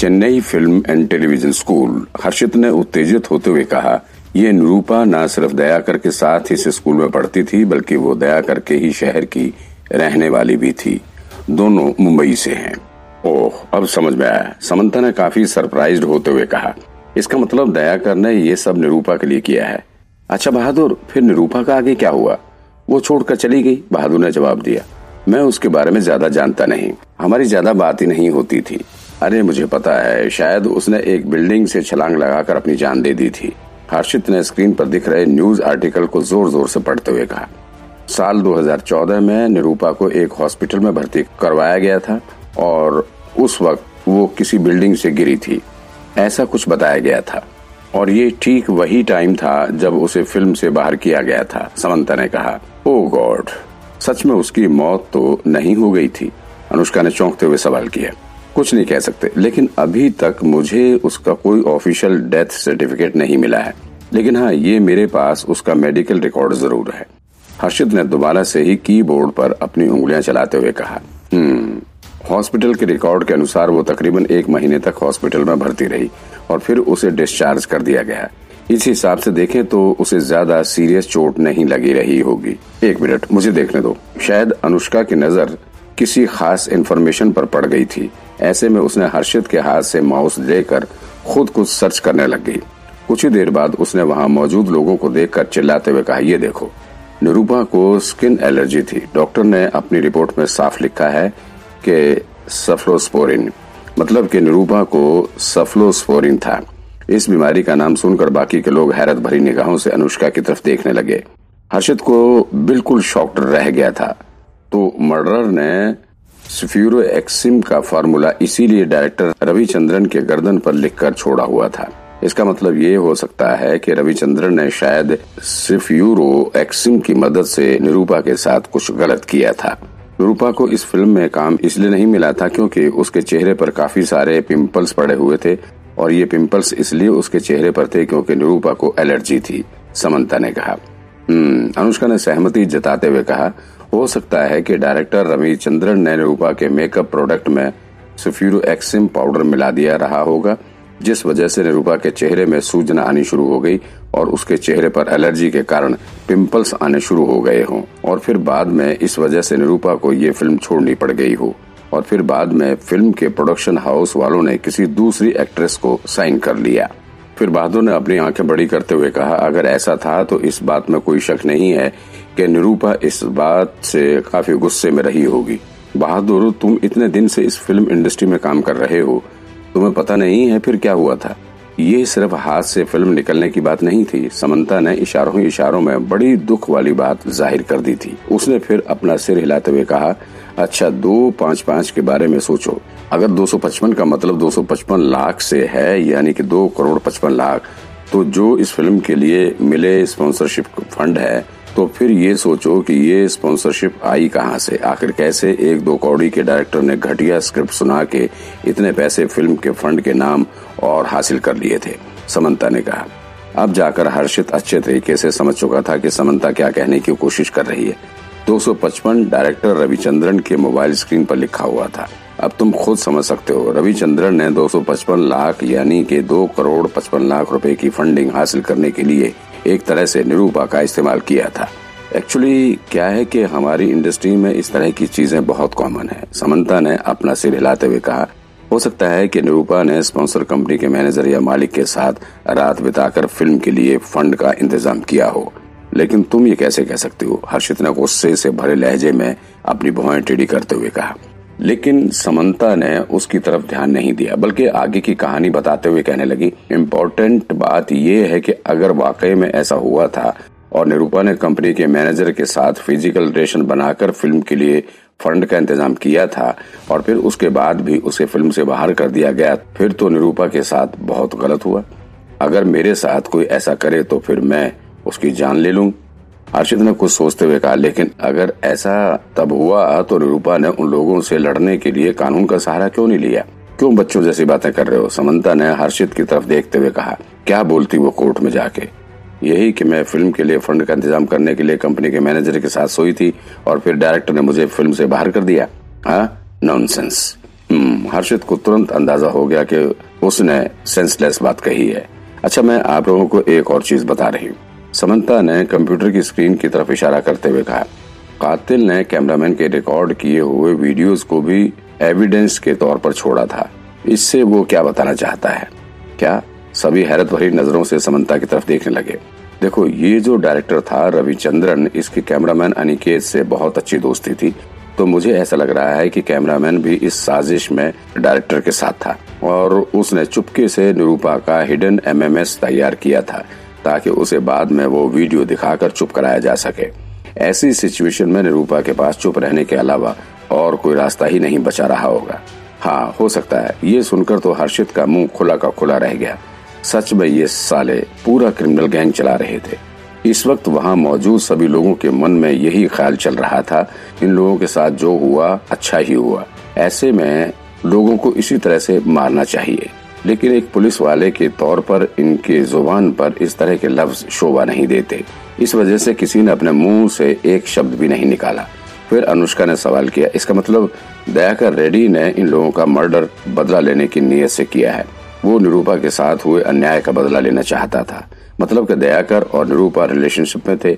Chennai film and television school. Harshit ने उत्तेजित होते हुए कहा, ये निरूपा न सिर्फ़ दयाकर के साथ इस स्कूल में पढ़ती थी, बल्कि वो दयाकर के ही शहर की रहने वाली भी थी। दोनों मुंबई से हैं। ओह, अब समझ में आया। समंता ने काफ़ी सरप्राइज्ड होते हुए कहा, इसका मतलब दयाकर ने ये सब निरूपा के लिए किया है। अच्छा बहादुर, फिर निरूपा का आगे क्या हुआ? वो छोड़कर चली गई? बहादुर ने जवाब दिया, मैं उसके बारे में ज़्यादा जानता नहीं। हमारी ज़्यादा बात ही नहीं होती थी। अरे, मुझे पता है, शायद उसने एक बिल्डिंग से छलांग लगाकर अपनी जान दे दी थी। हर्षित ने स्क्रीन पर दिख रहे न्यूज़ आर्टिकल को ज़ोर ज़ोर से पढ़ते हुए कहा, साल 2014 में निरूपा को एक हॉस्पिटल में भर्ती करवाया गया था और उस वक्त वो किसी बिल्डिंग से गिरी थी। ऐसा कुछ बताया गया था। और ये ठीक वही टाइम था जब उसे फ़िल्म से बाहर किया गया था, समंता ने कहा। ओ गॉड, सच में उसकी मौत तो नहीं हो गई थी। अनुष्का ने चौंकते हुए सवाल किया। कुछ नहीं कह सकते। लेकिन अभी तक मुझे उसका कोई ऑफिशियल डेथ सर्टिफिकेट नहीं मिला है। लेकिन हाँ ये मेरे पास उसका मेडिकल रिकॉर्ड ज़रूर है। हर्षित ने दोबारा से ही कीबोर्ड पर अपनी उंगलियाँ चलाते हुए कहा हम्म हॉस्पिटल के रिकॉर्ड के अनुसार वो तकरीबन एक महीने तक हॉस्पिटल में भर्ती रही और फिर उसे डिस्चार्ज कर दिया गया। इस हिसाब से देखें तो उसे ज़्यादा सीरियस चोट नहीं लगी रही होगी। एक मिनट, मुझे देखने दो। शायद अनुष्का की नज़र किसी खास इन्फॉर्मेशन पर पड़ गई थी। ऐसे में उसने हर्षित के हाथ से माउस लेकर खुद कुछ सर्च करने लग गई। कुछ ही देर बाद उसने वहाँ मौजूद लोगों को देखकर चिल्लाते हुए कहा, ये देखो निरूपा को स्किन एलर्जी थी। डॉक्टर ने अपनी रिपोर्ट में साफ़ लिखा है कि सफ्लोस्पोरिन मतलब कि निरूपा को सफ्लोस्पोरिन था। इस बीमारी का नाम सुनकर बाकी के लोग हैरत भरी निगाहों से अनुष्का की तरफ़ देखने लगे। हर्षित को बिल्कुल शॉक्ड रह गया था। तो मर्डर ने स्फ्यूरो एक्सिम का फार्मूला इसीलिए डायरेक्टर रविचंद्रन के गर्दन पर लिखकर छोड़ा हुआ था। इसका मतलब ये हो सकता है कि रविचंद्रन ने शायद सिफ्यूरो एक्सिम की मदद से निरूपा के साथ कुछ गलत किया था। निरूपा को इस फ़िल्म में काम इसलिए नहीं मिला था क्योंकि उसके चेहरे पर काफ़ी सारे पिंपल्स पड़े हुए थे और ये पिंपल्स इसलिए उसके चेहरे पर थे क्योंकि निरूपा को एलर्जी थी समंता ने कहा। हम्म, अनुष्का ने सहमति जताते हुए कहा हो सकता है कि डायरेक्टर रविचंद्रन ने रूपा के मेकअप प्रोडक्ट में सुफ्यूरो एक्सिम पाउडर मिला दिया रहा होगा, जिस वजह से निरूपा के चेहरे में सूजन आनी शुरू हो गई और उसके चेहरे पर एलर्जी के कारण पिंपल्स आने शुरू हो गए हों। और फिर बाद में इस वजह से निरूपा को ये फ़िल्म छोड़नी पड़ गई हो। और फिर बाद में फ़िल्म के प्रोडक्शन हाउस वालों ने किसी दूसरी एक्ट्रेस को साइन कर लिया। फिर बहादुर ने अपनी आँखें बड़ी करते हुए कहा, अगर ऐसा था तो इस बात में कोई शक नहीं है कि निरूपा इस बात से काफ़ी गुस्से में रही होगी। बहादुर, तुम इतने दिन से इस फ़िल्म इंडस्ट्री में काम कर रहे हो। तुम्हें पता नहीं है फिर क्या हुआ था। ये सिर्फ़ हाथ से फ़िल्म निकलने की बात नहीं थी। समंता ने इशारों ही इशारों में बड़ी दुख वाली बात ज़ाहिर कर दी थी। उसने फिर अपना सिर हिलाते हुए कहा अच्छा दो पाँच पाँच के बारे में सोचो। अगर 255 का मतलब 255 लाख से है, यानी कि दो करोड़ पचपन लाख तो जो इस फ़िल्म के लिए मिले स्पॉन्सरशिप फंड है तो फिर ये सोचो कि ये स्पॉन्सरशिप आई कहाँ से? आखिर कैसे एक दो कौड़ी के डायरेक्टर ने घटिया स्क्रिप्ट सुना के इतने पैसे फ़िल्म के फंड के नाम और हासिल कर लिए थे? समंता ने कहा। अब जाकर हर्षित अच्छे तरीके से समझ चुका था कि समंता क्या कहने की कोशिश कर रही है। 255 डायरेक्टर रविचंद्रन के मोबाइल स्क्रीन पर लिखा हुआ था। अब तुम खुद समझ सकते हो, रविचंद्रन ने 255 लाख यानी कि दो करोड़ पचपन लाख रुपए की फंडिंग हासिल करने के लिए एक तरह से निरूपा का इस्तेमाल किया था। एक्चुअली क्या है कि हमारी इंडस्ट्री में इस तरह की चीज़ें बहुत कॉमन है। समन्ता ने अपना सिर हिलाते हुए कहा, हो सकता है कि निरूपा ने स्पॉन्सर कंपनी के मैनेजर या मालिक के साथ रात बिताकर फ़िल्म के लिए फंड का इंतज़ाम किया हो। लेकिन तुम ये कैसे कह सकते हो? हर्षित ने गुस्से से भरे लहजे में अपनी भुआएँ टेढ़ी करते हुए कहा लेकिन समंता ने उसकी तरफ़ ध्यान नहीं दिया, बल्कि आगे की कहानी बताते हुए कहने लगी इम्पोर्टेंट बात यह है कि अगर वाकई में ऐसा हुआ था और निरूपा ने कंपनी के मैनेजर के साथ फ़िज़िकल रिलेशन बनाकर फ़िल्म के लिए फंड का इंतज़ाम किया था और फिर उसके बाद भी उसे फ़िल्म से बाहर कर दिया गया, फिर तो निरूपा के साथ बहुत गलत हुआ। अगर मेरे साथ कोई ऐसा करे तो फिर मैं उसकी जान ले लूँ। अर्षित ने कुछ सोचते हुए कहा लेकिन अगर ऐसा तब हुआ तो निरूपा ने उन लोगों से लड़ने के लिए कानून का सहारा क्यों नहीं लिया? क्यों बच्चों जैसी बातें कर रहे हो? समंता ने हर्षित की तरफ़ देखते हुए कहा क्या बोलती वो कोर्ट में जाके? यही कि मैं फ़िल्म के लिए फंड का इंतज़ाम करने के लिए कंपनी के मैनेजर के साथ सोई थी और फिर डायरेक्टर ने मुझे फ़िल्म से बाहर कर दिया। हाँ? नॉनसेंस हम्म, हर्षित को तुरंत अंदाज़ा हो गया कि उसने सेंसलेस बात कही है। अच्छा मैं आप लोगों को एक और चीज़ बता रही हूँ। समंता ने कंप्यूटर की स्क्रीन की तरफ़ इशारा करते हुए कहा, कातिल ने कैमरामैन के रिकॉर्ड किए हुए वीडियोस को भी एविडेंस के तौर पर छोड़ा था। इससे वो क्या बताना चाहता है? क्या सभी हैरत भरी नज़रों से समंता की तरफ़ देखने लगे? देखो, ये जो डायरेक्टर था रविचंद्रन, इसके कैमरामैन अनिकेत से बहुत अच्छी दोस्ती थी। तो मुझे ऐसा लग रहा है कि कैमरामैन भी इस साजिश में डायरेक्टर के साथ था और उसने चुपके से निरूपा का हिडन एमएमएस तैयार किया था। ताकि उसे बाद में वो वीडियो दिखाकर चुप कराया जा सके। ऐसी सिचुएशन में निरूपा के पास चुप रहने के अलावा और कोई रास्ता ही नहीं बचा रहा होगा। हाँ हो सकता है। ये सुनकर तो हर्षित का मुँह खुला का खुला रह गया। सच में ये साले पूरा क्रिमिनल गैंग चला रहे थे। इस वक्त वहाँ मौजूद सभी लोगों के मन में यही ख्याल चल रहा था, इन लोगों के साथ जो हुआ अच्छा ही हुआ। ऐसे में लोगों को इसी तरह से मारना चाहिए। लेकिन एक पुलिस वाले के तौर पर इनके ज़ुबान पर इस तरह के लफ्ज शोभा नहीं देते। इस वजह से किसी ने अपने मुँह से एक शब्द भी नहीं निकाला। फिर अनुष्का ने सवाल किया, इसका मतलब दयाकर रेड्डी ने इन लोगों का मर्डर बदला लेने की नीयत से किया है। वो निरूपा के साथ हुए अन्याय का बदला लेना चाहता था। मतलब कि दयाकर और निरूपा रिलेशनशिप में थे,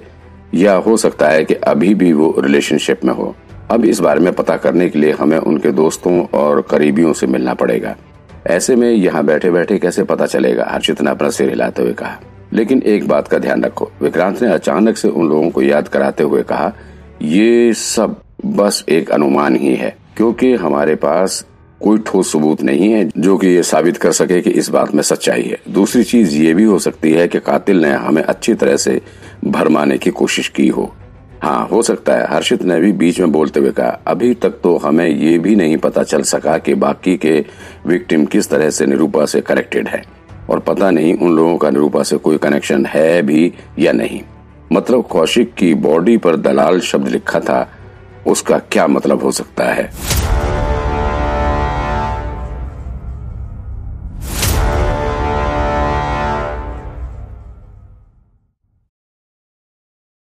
या हो सकता है कि अभी भी वो रिलेशनशिप में हो। अब इस बारे में पता करने के लिए हमें उनके दोस्तों और करीबियों से मिलना पड़ेगा। ऐसे में यहाँ बैठे बैठे कैसे पता चलेगा? हर्षित ने अपना सिर हिलाते हुए कहा। लेकिन एक बात का ध्यान रखो। विक्रांत ने अचानक से उन लोगों को याद कराते हुए कहा, ये सब बस एक अनुमान ही है, क्योंकि हमारे पास कोई ठोस सबूत नहीं है जो कि ये साबित कर सके कि इस बात में सच्चाई है। दूसरी चीज़ ये भी हो सकती है कि कातिल ने हमें अच्छी तरह से भरमाने की कोशिश की हो। हाँ हो सकता है। हर्षित ने भी बीच में बोलते हुए कहा, अभी तक तो हमें ये भी नहीं पता चल सका कि बाकी के विक्टिम किस तरह से निरूपा से कनेक्टेड है। और पता नहीं उन लोगों का निरूपा से कोई कनेक्शन है भी या नहीं। मतलब कौशिक की बॉडी पर दलाल शब्द लिखा था, उसका क्या मतलब हो सकता है?